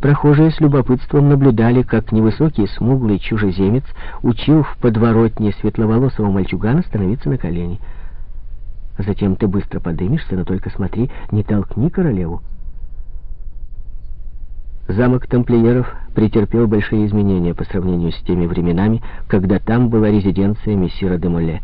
Прохожие с любопытством наблюдали, как невысокий смуглый чужеземец учил в подворотне светловолосого мальчугана становиться на колени. Затем ты быстро подымешься, но только смотри, не толкни королеву. Замок тамплиеров претерпел большие изменения по сравнению с теми временами, когда там была резиденция мессира де Моле.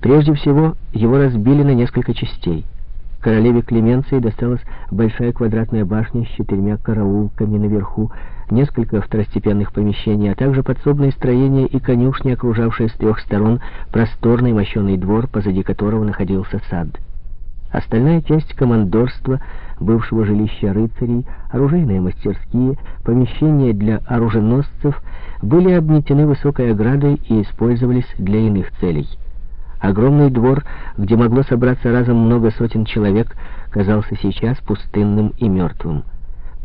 Прежде всего, его разбили на несколько частей — Королеве Клеменции досталась большая квадратная башня с четырьмя караулками наверху, несколько второстепенных помещений, а также подсобные строения и конюшни, окружавшие с трех сторон просторный мощеный двор, позади которого находился сад. Остальная часть командорства, бывшего жилища рыцарей, оружейные мастерские, помещения для оруженосцев были обнесены высокой оградой и использовались для иных целей — Огромный двор, где могло собраться разом много сотен человек, казался сейчас пустынным и мертвым.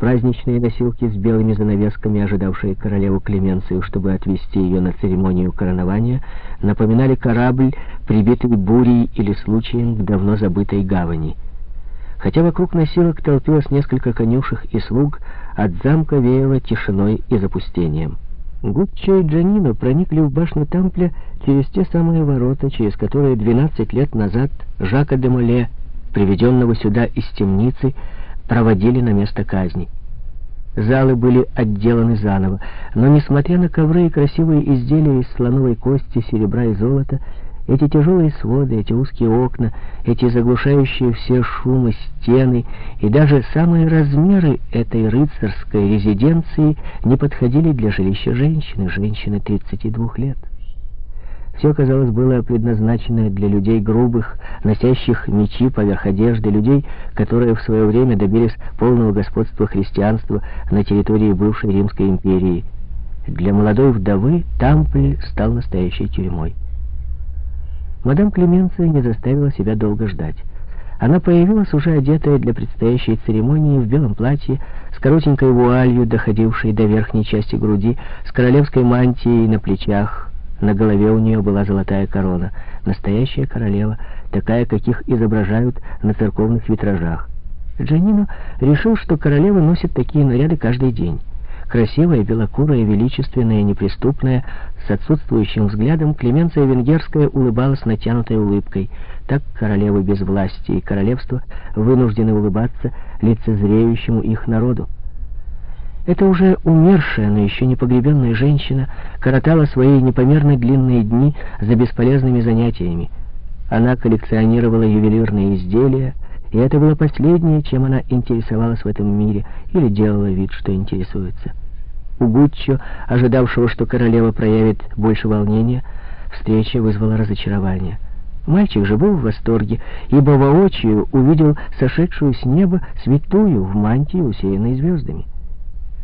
Праздничные носилки с белыми занавесками, ожидавшие королеву Клеменцию, чтобы отвезти ее на церемонию коронования, напоминали корабль, прибитый бурей или случаем к давно забытой гавани. Хотя вокруг носилок толпилось несколько конюшек и слуг, от замка веяло тишиной и запустением. Гуччо и Джанино проникли в башню Тампля через те самые ворота, через которые 12 лет назад Жака де Моле, приведенного сюда из темницы, проводили на место казни. Залы были отделаны заново, но, несмотря на ковры и красивые изделия из слоновой кости, серебра и золота, эти тяжелые своды, эти узкие окна, эти заглушающие все шумы стены и даже самые размеры этой рыцарской резиденции не подходили для жилища женщины, женщины 32 лет. Все, казалось, было предназначено для людей грубых, носящих мечи поверх одежды, людей, которые в свое время добились полного господства христианства на территории бывшей Римской империи. Для молодой вдовы Тампль стал настоящей тюрьмой. Мадам Клеменция не заставила себя долго ждать. Она появилась уже одетая для предстоящей церемонии в белом платье, с коротенькой вуалью, доходившей до верхней части груди, с королевской мантией на плечах. На голове у нее была золотая корона. Настоящая королева, такая, каких изображают на церковных витражах. Джанино решил, что королева носит такие наряды каждый день. Красивая, белокурая, величественная, неприступная, с отсутствующим взглядом, Клеменция Венгерская улыбалась натянутой улыбкой. Так королевы без власти и королевства вынуждены улыбаться лицезреющему их народу. Эта уже умершая, но еще не погребенная женщина коротала свои непомерно длинные дни за бесполезными занятиями. Она коллекционировала ювелирные изделия, и это было последнее, чем она интересовалась в этом мире, или делала вид, что интересуется. У Гуччо, ожидавшего, что королева проявит больше волнения, встреча вызвала разочарование. Мальчик же был в восторге, ибо воочию увидел сошедшую с неба святую в мантии, усеянной звездами.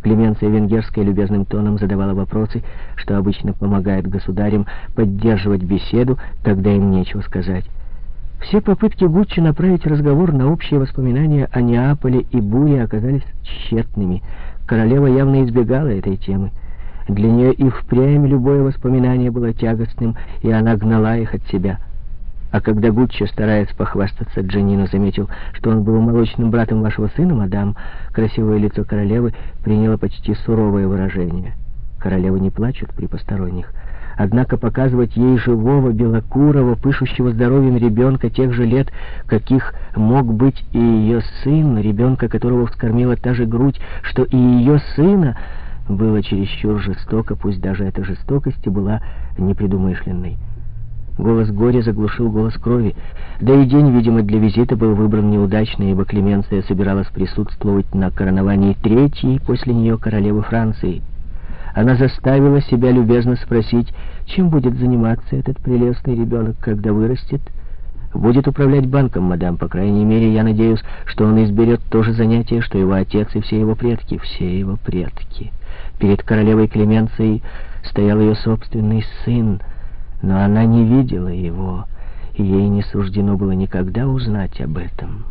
Клеменция Венгерская любезным тоном задавала вопросы, что обычно помогает государям поддерживать беседу, когда им нечего сказать. Все попытки Гуччи направить разговор на общие воспоминания о Неаполе и Буре оказались тщетными. Королева явно избегала этой темы. Для нее и впрямь любое воспоминание было тягостным, и она гнала их от себя. А когда Гуччи, стараясь похвастаться, Джанину заметил, что он был молочным братом вашего сына, мадам, красивое лицо королевы приняло почти суровое выражение. Королевы не плачут при посторонних. Однако показывать ей живого, белокурого, пышущего здоровьем ребенка тех же лет, каких мог быть и ее сын, ребенка, которого вскормила та же грудь, что и ее сына, было чересчур жестоко, пусть даже эта жестокость и была непредумышленной. Голос горя заглушил голос крови. Да и день, видимо, для визита был выбран неудачно, ибо Клеменция собиралась присутствовать на короновании третьей после нее королевы Франции. Она заставила себя любезно спросить, чем будет заниматься этот прелестный ребенок, когда вырастет. Будет управлять банком, мадам, по крайней мере, я надеюсь, что он изберет то же занятие, что его отец и все его предки, все его предки. Перед королевой Клеменцией стоял ее собственный сын, но она не видела его, и ей не суждено было никогда узнать об этом.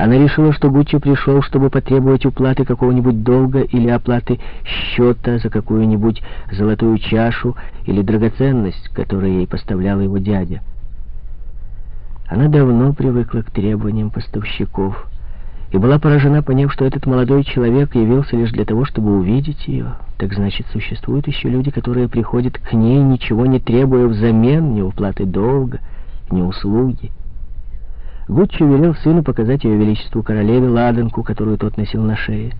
Она решила, что Гуччи пришел, чтобы потребовать уплаты какого-нибудь долга или оплаты счета за какую-нибудь золотую чашу или драгоценность, которую ей поставлял его дядя. Она давно привыкла к требованиям поставщиков и была поражена, поняв, что этот молодой человек явился лишь для того, чтобы увидеть ее. Так значит, существуют еще люди, которые приходят к ней, ничего не требуя взамен, ни уплаты долга, ни услуги. Гуччи велел сыну показать ее величеству королеве ладанку, которую тот носил на шее.